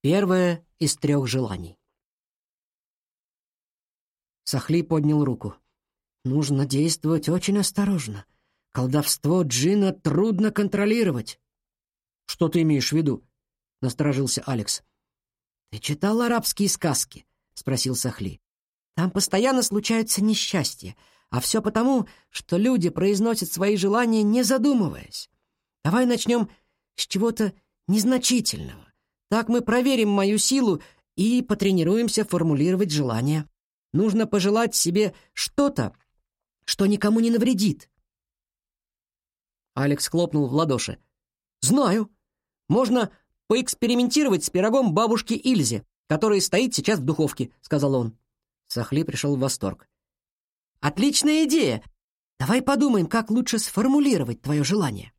Первое из трех желаний. Сахли поднял руку. Нужно действовать очень осторожно. Колдовство джина трудно контролировать. Что ты имеешь в виду? Насторожился Алекс. Ты читал арабские сказки? Спросил Сахли. Там постоянно случаются несчастья, а все потому, что люди произносят свои желания, не задумываясь. Давай начнем с чего-то незначительного. Так мы проверим мою силу и потренируемся формулировать желания. Нужно пожелать себе что-то, что никому не навредит. Алекс хлопнул в ладоши. «Знаю. Можно поэкспериментировать с пирогом бабушки Ильзе, который стоит сейчас в духовке», — сказал он. Сахли пришел в восторг. «Отличная идея! Давай подумаем, как лучше сформулировать твое желание».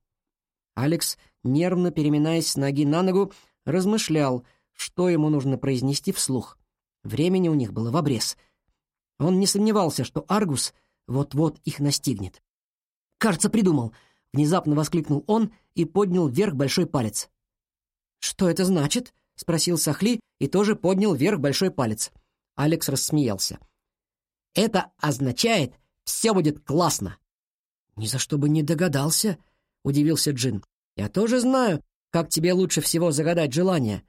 Алекс, нервно переминаясь с ноги на ногу, размышлял, что ему нужно произнести вслух. Времени у них было в обрез. Он не сомневался, что Аргус вот-вот их настигнет. «Кажется, придумал!» — внезапно воскликнул он и поднял вверх большой палец. «Что это значит?» — спросил Сахли и тоже поднял вверх большой палец. Алекс рассмеялся. «Это означает, все будет классно!» «Ни за что бы не догадался!» — удивился Джин. «Я тоже знаю, как тебе лучше всего загадать желание.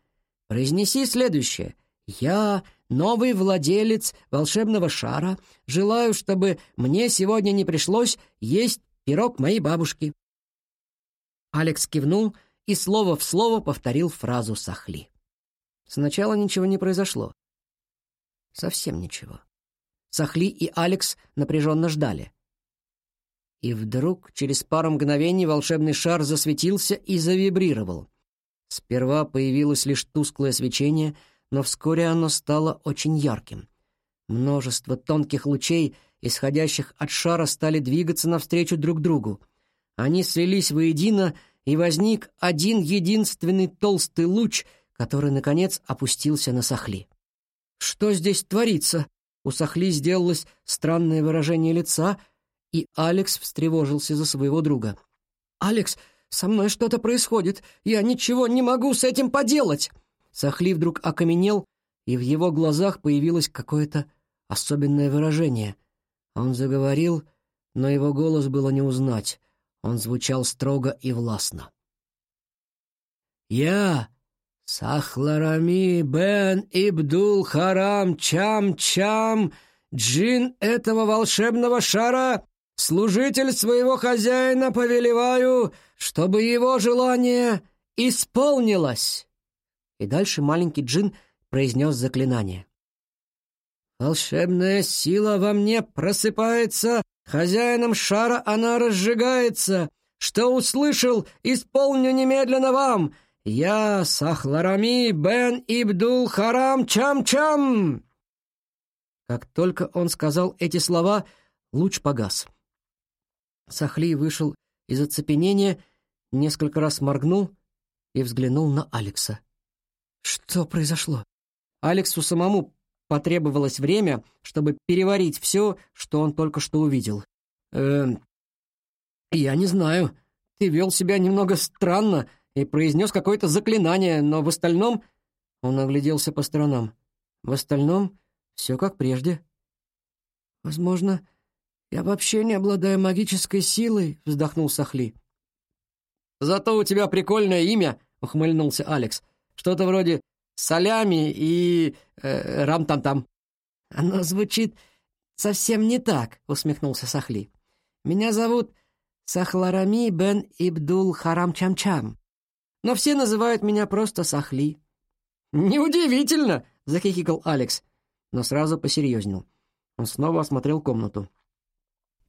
Произнеси следующее. «Я, новый владелец волшебного шара, желаю, чтобы мне сегодня не пришлось есть пирог моей бабушки». Алекс кивнул и слово в слово повторил фразу Сахли. Сначала ничего не произошло. Совсем ничего. Сахли и Алекс напряженно ждали. И вдруг, через пару мгновений, волшебный шар засветился и завибрировал. Сперва появилось лишь тусклое свечение, но вскоре оно стало очень ярким. Множество тонких лучей, исходящих от шара, стали двигаться навстречу друг другу. Они слились воедино, и возник один единственный толстый луч, который, наконец, опустился на Сахли. «Что здесь творится?» У Сахли сделалось странное выражение лица, и Алекс встревожился за своего друга. «Алекс, со мной что-то происходит. Я ничего не могу с этим поделать!» Сахли вдруг окаменел, и в его глазах появилось какое-то особенное выражение. Он заговорил, но его голос было не узнать. Он звучал строго и властно. «Я, Сахларами бен Ибдул Харам Чам-Чам, джин этого волшебного шара, служитель своего хозяина, повелеваю, чтобы его желание исполнилось!» И дальше маленький джин произнес заклинание. «Волшебная сила во мне просыпается, хозяином шара она разжигается. Что услышал, исполню немедленно вам. Я Сахларами бен Ибдул Харам Чам-Чам!» Как только он сказал эти слова, луч погас. Сахли вышел из оцепенения, несколько раз моргнул и взглянул на Алекса. Что произошло? Алексу самому потребовалось время, чтобы переварить все, что он только что увидел. «Эм, я не знаю. Ты вел себя немного странно и произнес какое-то заклинание, но в остальном...» Он огляделся по сторонам. «В остальном все как прежде». «Возможно, я вообще не обладаю магической силой», — вздохнул Сахли. «Зато у тебя прикольное имя», — ухмыльнулся Алекс. «Что-то вроде солями и э, рам-там-там». «Оно звучит совсем не так», — усмехнулся Сахли. «Меня зовут Сахларами бен Ибдул Харам Чам-Чам, но все называют меня просто Сахли». «Неудивительно!» — захихикал Алекс, но сразу посерьезнел. Он снова осмотрел комнату.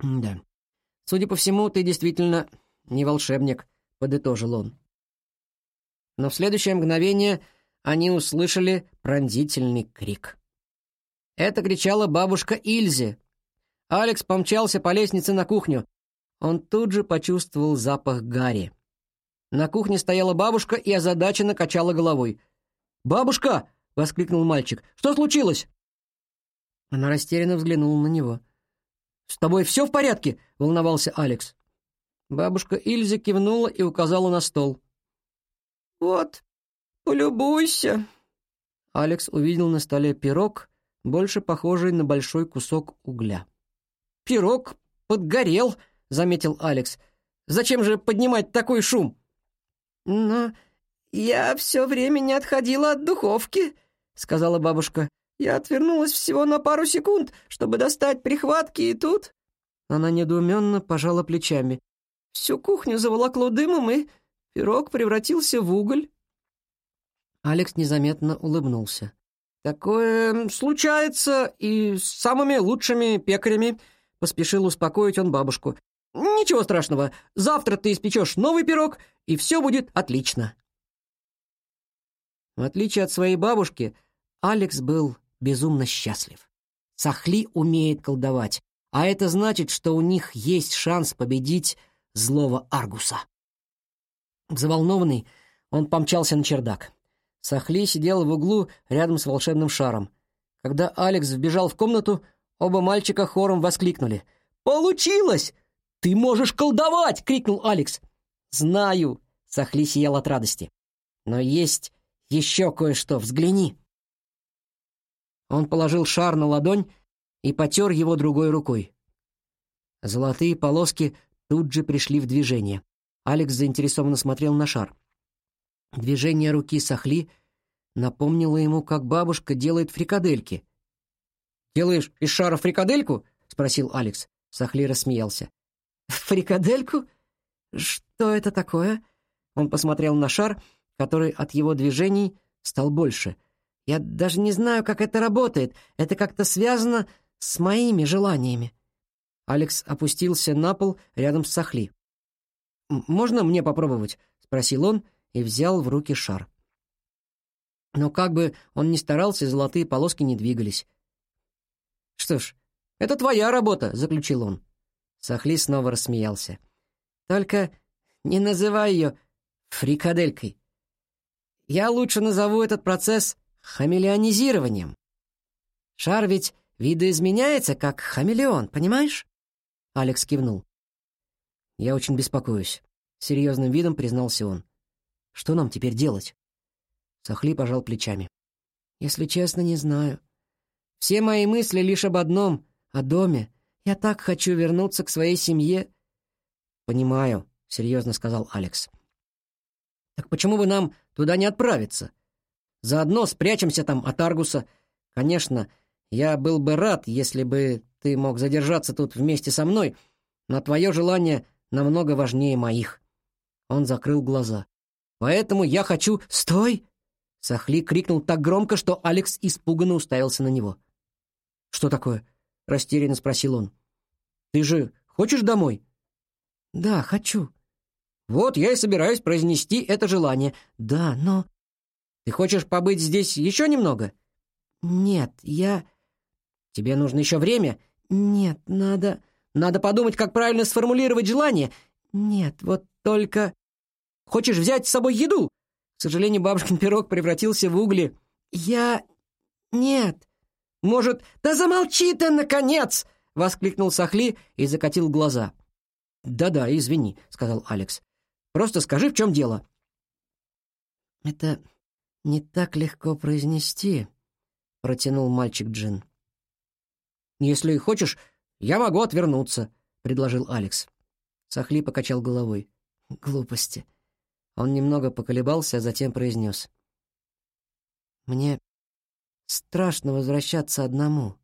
«Да. Судя по всему, ты действительно не волшебник», — подытожил он. Но в следующее мгновение они услышали пронзительный крик. Это кричала бабушка Ильзе. Алекс помчался по лестнице на кухню. Он тут же почувствовал запах гари. На кухне стояла бабушка и озадаченно качала головой. «Бабушка!» — воскликнул мальчик. «Что случилось?» Она растерянно взглянула на него. «С тобой все в порядке?» — волновался Алекс. Бабушка Ильза кивнула и указала на стол. «Вот, полюбуйся», Алекс увидел на столе пирог, больше похожий на большой кусок угля. «Пирог подгорел», — заметил Алекс. «Зачем же поднимать такой шум?» «Но я все время не отходила от духовки», — сказала бабушка. «Я отвернулась всего на пару секунд, чтобы достать прихватки, и тут...» Она недоуменно пожала плечами. «Всю кухню заволокло дымом, и пирог превратился в уголь». Алекс незаметно улыбнулся. «Такое случается и с самыми лучшими пекарями», — поспешил успокоить он бабушку. «Ничего страшного, завтра ты испечешь новый пирог, и все будет отлично». В отличие от своей бабушки, Алекс был безумно счастлив. Сахли умеет колдовать, а это значит, что у них есть шанс победить злого Аргуса. Заволнованный, он помчался на чердак. Сахли сидел в углу рядом с волшебным шаром. Когда Алекс вбежал в комнату, оба мальчика хором воскликнули. «Получилось! Ты можешь колдовать!» — крикнул Алекс. «Знаю!» — Сахли сиял от радости. «Но есть еще кое-что. Взгляни!» Он положил шар на ладонь и потер его другой рукой. Золотые полоски тут же пришли в движение. Алекс заинтересованно смотрел на шар. Движение руки Сахли напомнило ему, как бабушка делает фрикадельки. «Делаешь из шара фрикадельку?» — спросил Алекс. Сахли рассмеялся. «Фрикадельку? Что это такое?» Он посмотрел на шар, который от его движений стал больше. «Я даже не знаю, как это работает. Это как-то связано с моими желаниями». Алекс опустился на пол рядом с Сахли. «Можно мне попробовать?» — спросил он и взял в руки шар. Но как бы он ни старался, золотые полоски не двигались. «Что ж, это твоя работа», — заключил он. Сахли снова рассмеялся. «Только не называй ее фрикаделькой. Я лучше назову этот процесс хамелеонизированием. Шар ведь видоизменяется, как хамелеон, понимаешь?» Алекс кивнул. «Я очень беспокоюсь», — серьезным видом признался он. Что нам теперь делать?» Сахли пожал плечами. «Если честно, не знаю. Все мои мысли лишь об одном — о доме. Я так хочу вернуться к своей семье». «Понимаю», — серьезно сказал Алекс. «Так почему бы нам туда не отправиться? Заодно спрячемся там от Аргуса. Конечно, я был бы рад, если бы ты мог задержаться тут вместе со мной, но твое желание намного важнее моих». Он закрыл глаза. Поэтому я хочу... Стой!» Сахли крикнул так громко, что Алекс испуганно уставился на него. «Что такое?» — растерянно спросил он. «Ты же хочешь домой?» «Да, хочу». «Вот я и собираюсь произнести это желание. Да, но...» «Ты хочешь побыть здесь еще немного?» «Нет, я...» «Тебе нужно еще время?» «Нет, надо...» «Надо подумать, как правильно сформулировать желание?» «Нет, вот только...» Хочешь взять с собой еду?» К сожалению, бабушкин пирог превратился в угли. «Я... нет. Может...» «Да замолчи ты, наконец!» — воскликнул Сахли и закатил глаза. «Да-да, извини», — сказал Алекс. «Просто скажи, в чем дело». «Это не так легко произнести», — протянул мальчик Джин. «Если хочешь, я могу отвернуться», — предложил Алекс. Сахли покачал головой. «Глупости. Он немного поколебался, а затем произнес. «Мне страшно возвращаться одному.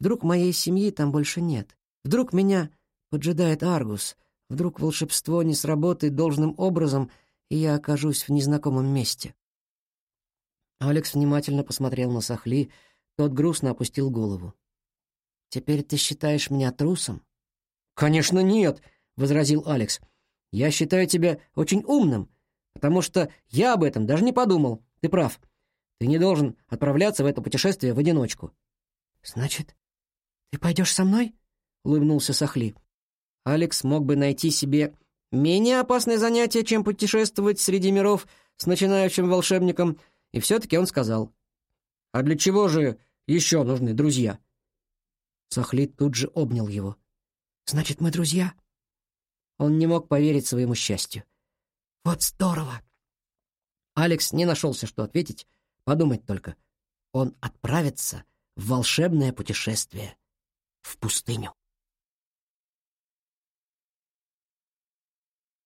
Вдруг моей семьи там больше нет. Вдруг меня поджидает Аргус. Вдруг волшебство не сработает должным образом, и я окажусь в незнакомом месте». Алекс внимательно посмотрел на Сахли, тот грустно опустил голову. «Теперь ты считаешь меня трусом?» «Конечно нет», — возразил Алекс. Я считаю тебя очень умным, потому что я об этом даже не подумал. Ты прав. Ты не должен отправляться в это путешествие в одиночку». «Значит, ты пойдешь со мной?» — улыбнулся Сахли. Алекс мог бы найти себе менее опасное занятие, чем путешествовать среди миров с начинающим волшебником, и все-таки он сказал. «А для чего же еще нужны друзья?» Сахли тут же обнял его. «Значит, мы друзья?» Он не мог поверить своему счастью. «Вот здорово!» Алекс не нашелся, что ответить, Подумать только, он отправится в волшебное путешествие в пустыню.